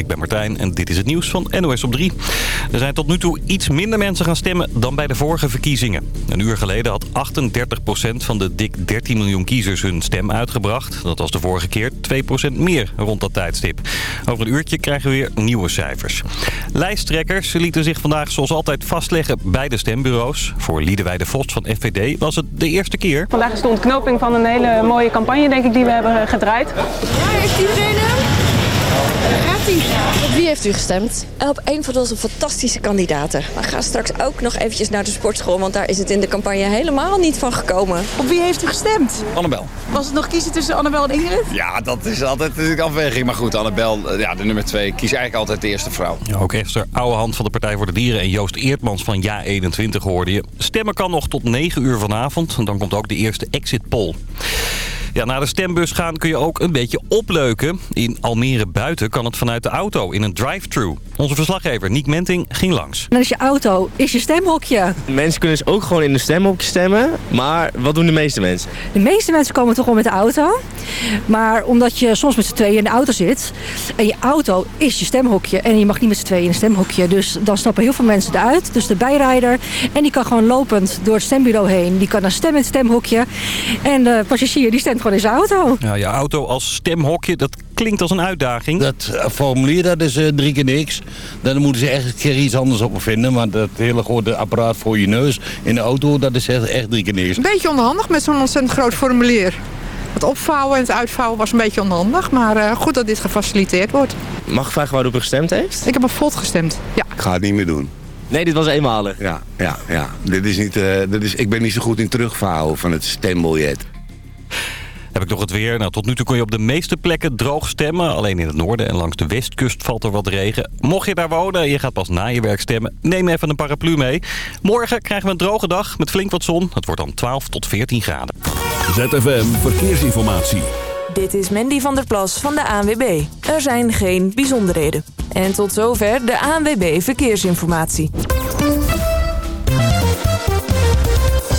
ik ben Martijn en dit is het nieuws van NOS op 3. Er zijn tot nu toe iets minder mensen gaan stemmen dan bij de vorige verkiezingen. Een uur geleden had 38% van de dik 13 miljoen kiezers hun stem uitgebracht. Dat was de vorige keer 2% meer rond dat tijdstip. Over een uurtje krijgen we weer nieuwe cijfers. Lijsttrekkers lieten zich vandaag zoals altijd vastleggen bij de stembureaus. Voor Liedewijde Vos van FVD was het de eerste keer. Vandaag is de ontknoping van een hele mooie campagne denk ik die we hebben gedraaid. Ja, heeft iedereen hem? Gaat hij? Op wie heeft u gestemd? Op een van onze fantastische kandidaten. We gaan straks ook nog eventjes naar de sportschool, want daar is het in de campagne helemaal niet van gekomen. Op wie heeft u gestemd? Annabel. Was het nog kiezen tussen Annabel en Ingrid? Ja, dat is altijd natuurlijk afweging. Maar goed, Annabel, eh, ja, de nummer twee, kies eigenlijk altijd de eerste vrouw. Ja, ook Esther Ouwehand van de Partij voor de Dieren en Joost Eertmans van Ja21 hoorde je. Stemmen kan nog tot 9 uur vanavond. En dan komt ook de eerste exit poll. Ja, naar de stembus gaan kun je ook een beetje opleuken. In Almere buiten kan het vanuit de auto in een drive-thru. Onze verslaggever Niek Menting ging langs. Dan is je auto, is je stemhokje. Mensen kunnen dus ook gewoon in de stemhokje stemmen. Maar wat doen de meeste mensen? De meeste mensen komen toch wel met de auto. Maar omdat je soms met z'n tweeën in de auto zit... en je auto is je stemhokje en je mag niet met z'n tweeën in een stemhokje... dus dan stappen heel veel mensen eruit. Dus de bijrijder en die kan gewoon lopend door het stembureau heen. Die kan dan stemmen in het stemhokje. En de passagier die stemt gewoon in zijn auto. Ja, je auto als stemhokje, dat klinkt als een uitdaging. Dat eh, formulier, dat is eh, drie keer niks. Dan moeten ze echt een keer iets anders op vinden. Maar dat hele grote apparaat voor je neus in de auto, dat is echt, echt drie keer niks. Een beetje onhandig met zo'n ontzettend groot formulier. Het opvouwen en het uitvouwen was een beetje onhandig. Maar eh, goed dat dit gefaciliteerd wordt. Mag ik vragen waarop u gestemd heeft? Ik heb op Volt gestemd. Ja. Ik ga het niet meer doen. Nee, dit was eenmalig. Ja, ja, ja. Dit is niet, eh, dit is, ik ben niet zo goed in terugvouwen van het stembiljet. Heb ik nog het weer. Nou, tot nu toe kon je op de meeste plekken droog stemmen. Alleen in het noorden en langs de westkust valt er wat regen. Mocht je daar wonen en je gaat pas na je werk stemmen... neem even een paraplu mee. Morgen krijgen we een droge dag met flink wat zon. Het wordt dan 12 tot 14 graden. ZFM Verkeersinformatie. Dit is Mandy van der Plas van de ANWB. Er zijn geen bijzonderheden. En tot zover de ANWB Verkeersinformatie.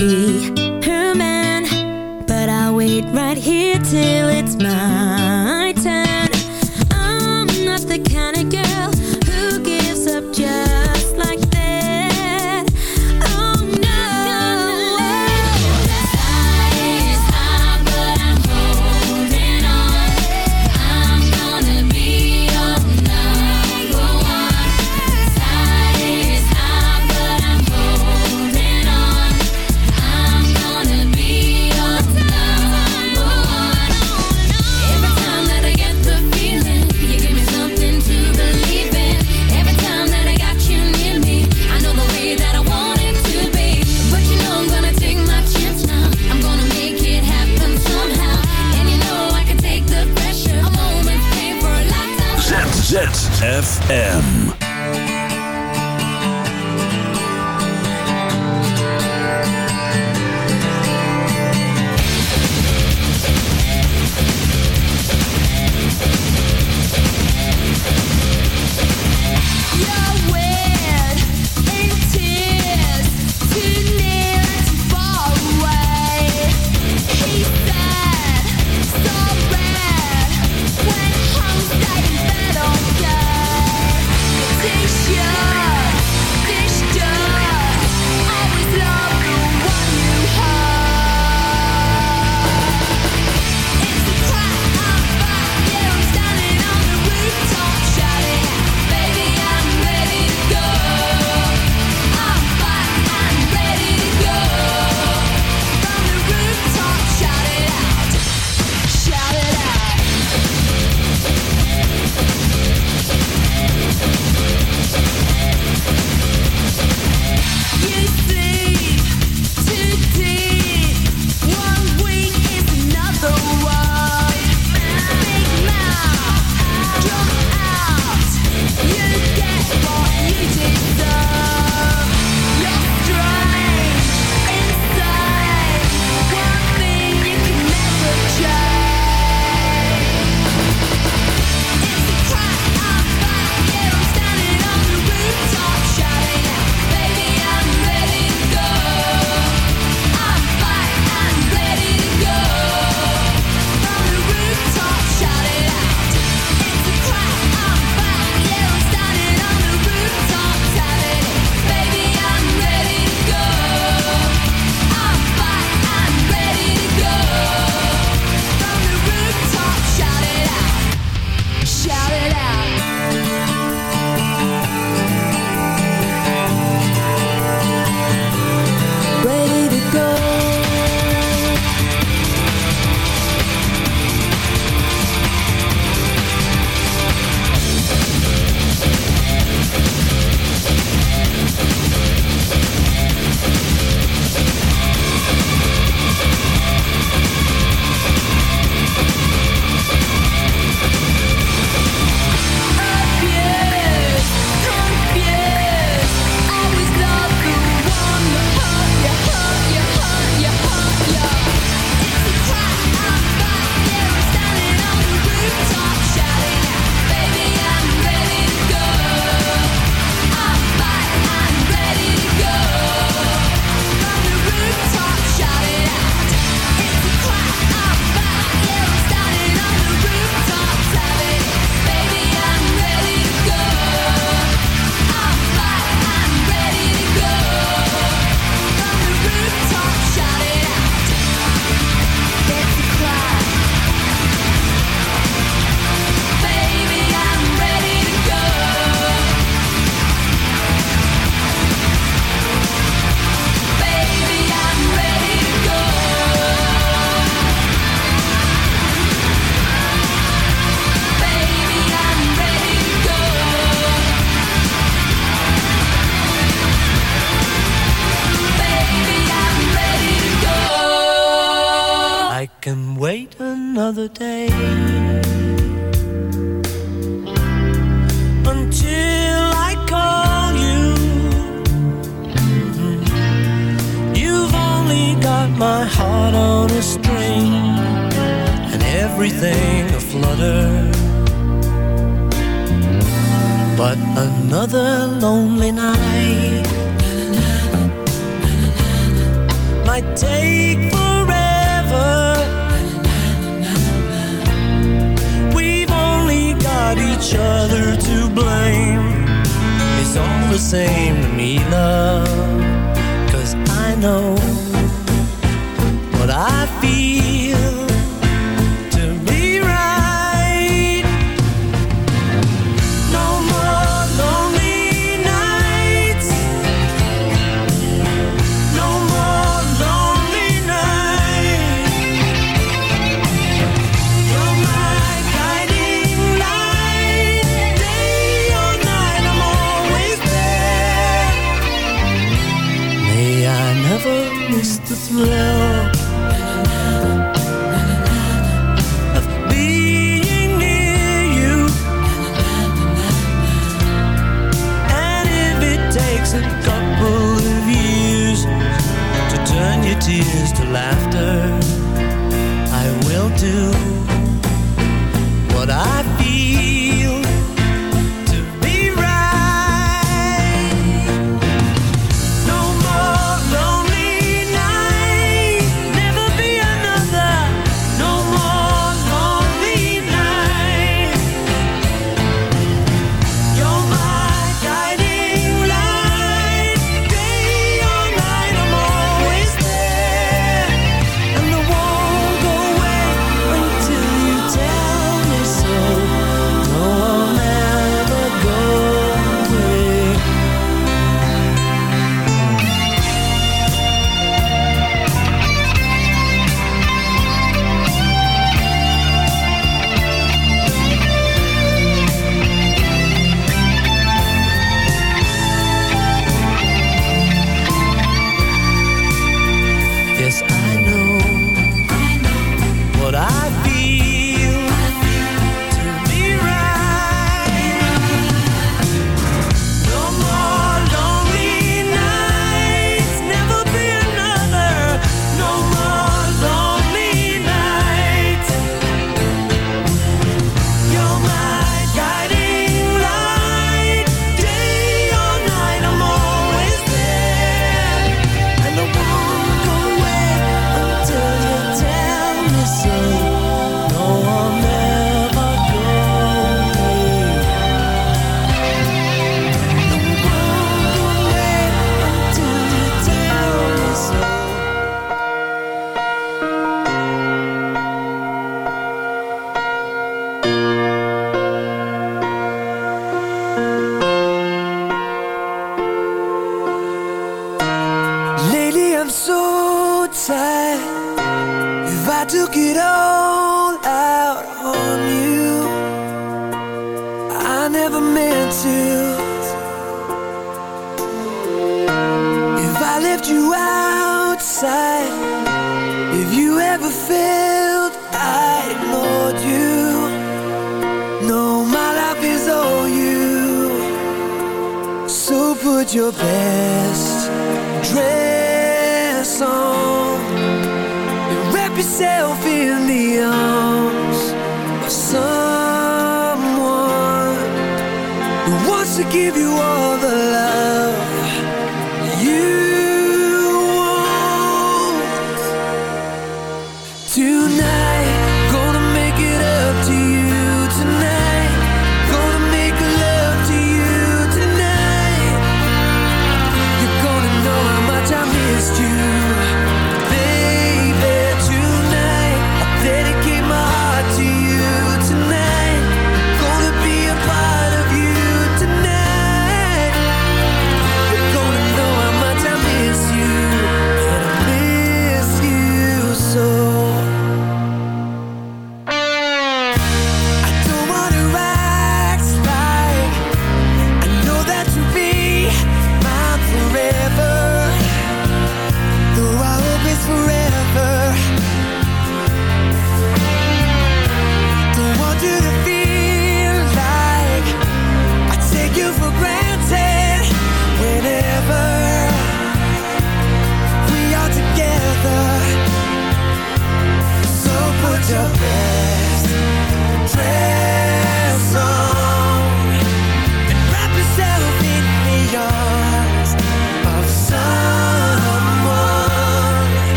be her man But I'll wait right here till it's mine.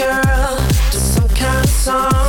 girl to some kind of song.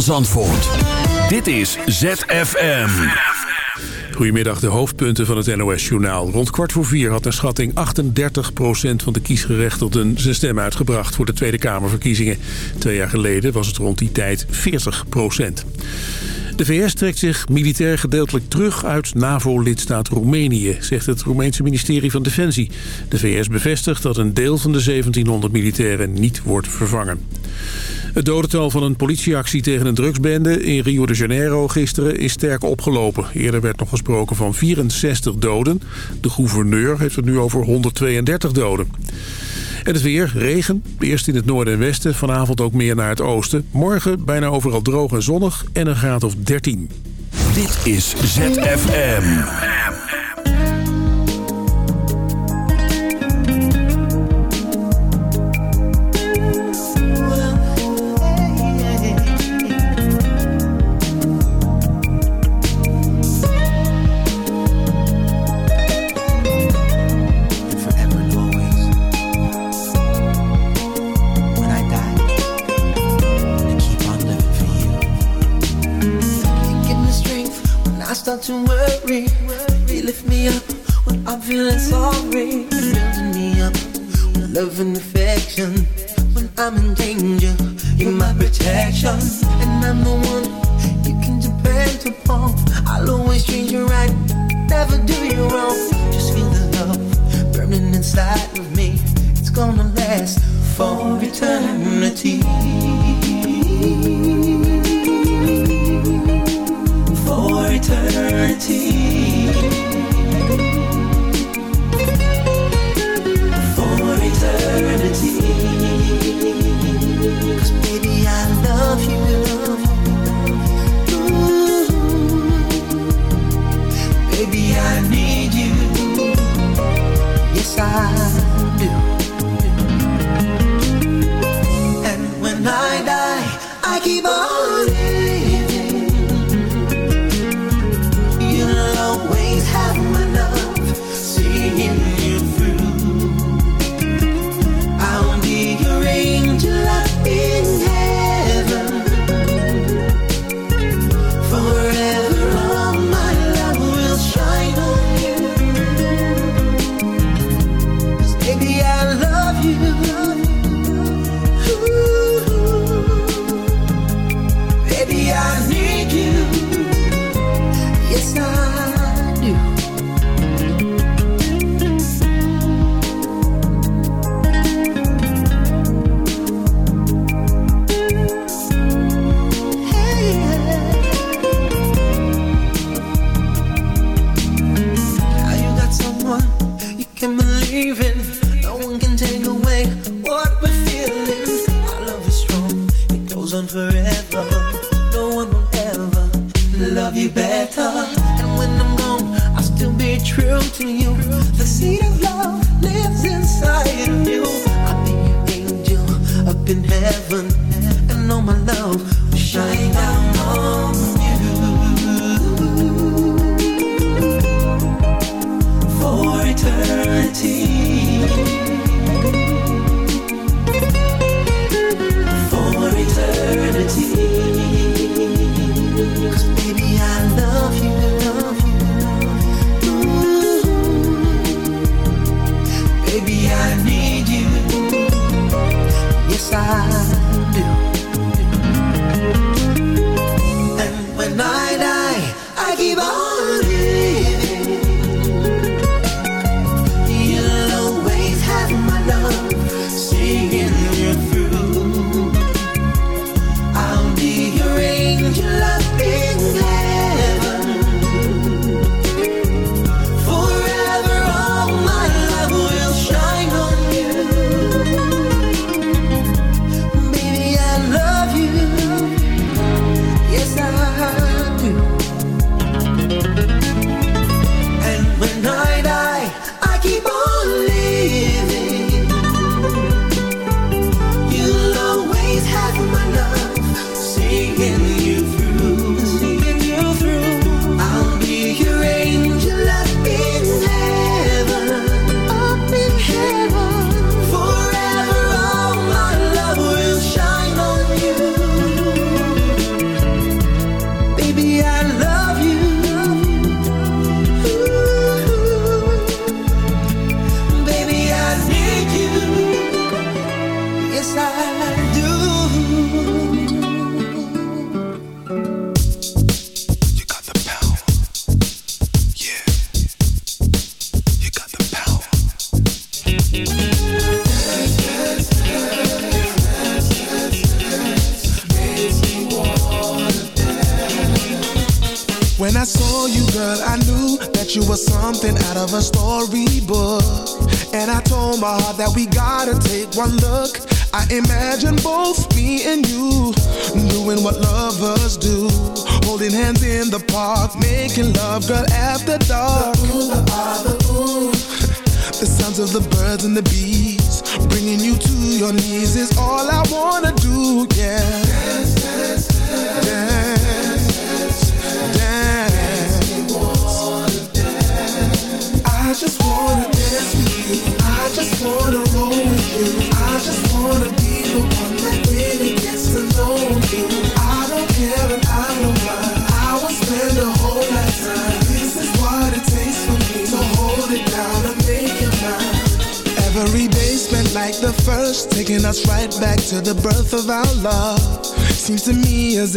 Zandvoort. Dit is ZFM. Goedemiddag, de hoofdpunten van het NOS-journaal. Rond kwart voor vier had naar schatting 38% van de kiesgerechtigden zijn stem uitgebracht voor de Tweede Kamerverkiezingen. Twee jaar geleden was het rond die tijd 40%. De VS trekt zich militair gedeeltelijk terug uit NAVO-lidstaat Roemenië, zegt het Roemeense ministerie van Defensie. De VS bevestigt dat een deel van de 1700 militairen niet wordt vervangen. Het dodental van een politieactie tegen een drugsbende in Rio de Janeiro gisteren is sterk opgelopen. Eerder werd nog gesproken van 64 doden. De gouverneur heeft het nu over 132 doden. En het weer, regen, eerst in het noorden en westen, vanavond ook meer naar het oosten. Morgen bijna overal droog en zonnig en een graad of 13. Dit is ZFM.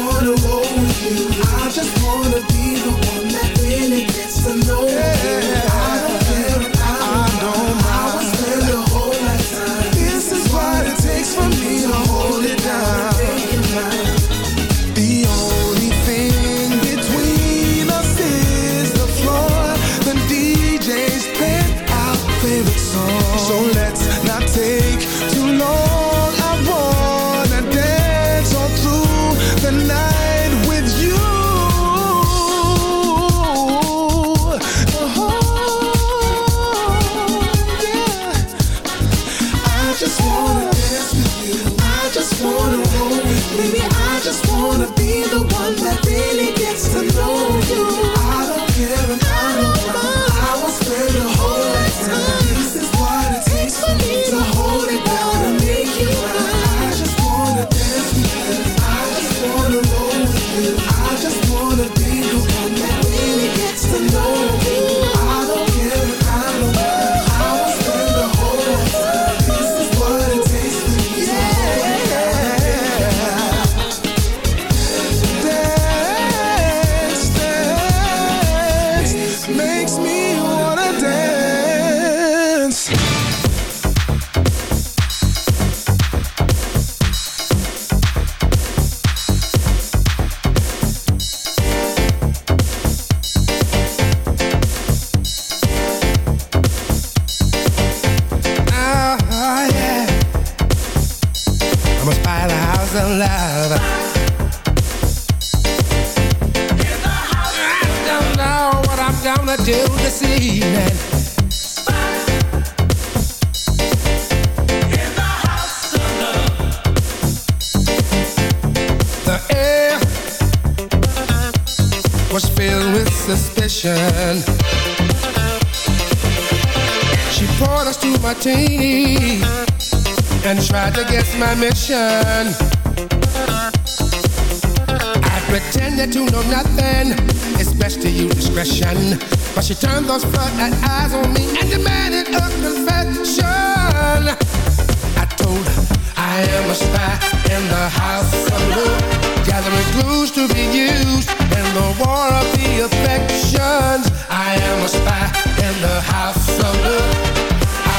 wanna roll with you. I just us and tried to guess my mission. I pretended to know nothing. It's best to use discretion. But she turned those flood eyes on me and demanded a confession. I told her I am a spy in the house of love, gathering clues to be used in the war of the affections. I am a spy in the house of love.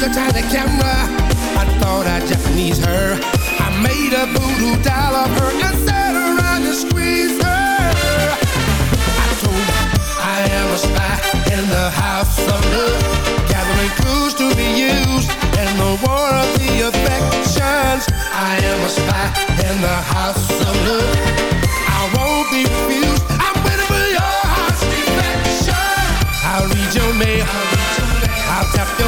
I used a tiny camera. I thought I'd Japanese her. I made a voodoo doll of her and sat around and squeezed her. I told her I am a spy in the house of love, gathering clues to be used in the war of the affections. I am a spy in the house of love.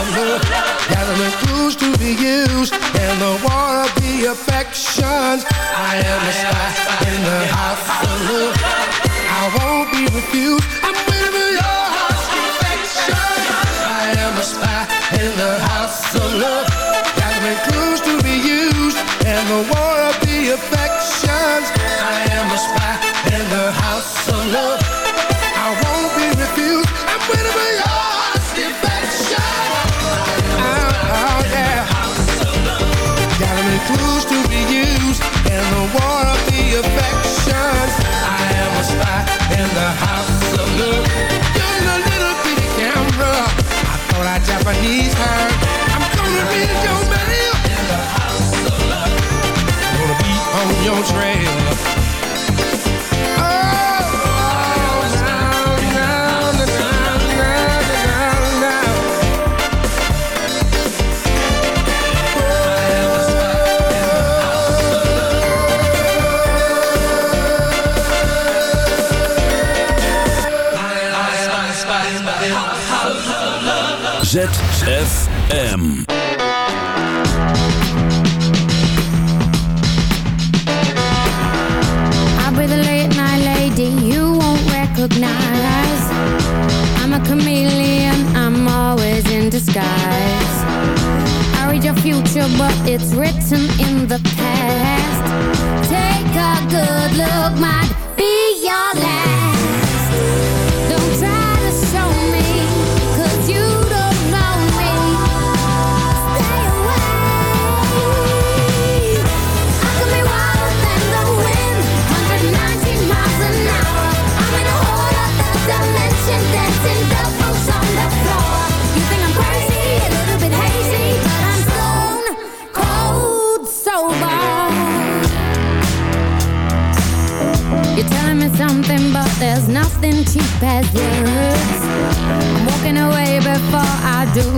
Of love. Gathering clues to be used in the war of the affections. I am a spy in the house of love. I won't be refused. I'm waiting for your heart's affection. I am a spy in the house of love. Gathering clues to be used in the war of the affections. I am a spy in the house of love. I won't be refused. I'm waiting for your house of love. Using a little bitty camera. I thought I Japanese her. I'm gonna read your. In the house of love. Gonna be on your trail. ZFM. I'll be the late night lady you won't recognize. I'm a chameleon, I'm always in disguise. I read your future, but it's written in the past. Take a good look, might be your last.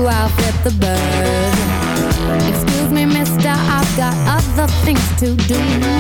Do, I'll flip the bird. Excuse me, mister, I've got other things to do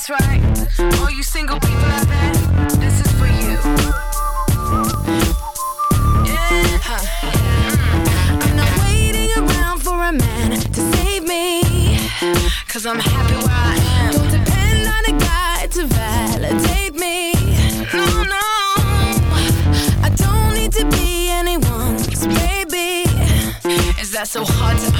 That's right. All you single people out there, this is for you. Yeah. Mm. I'm not waiting around for a man to save me. Cause I'm happy where I am. Don't depend on a guy to validate me. No, no. I don't need to be anyone's baby. Is that so hard to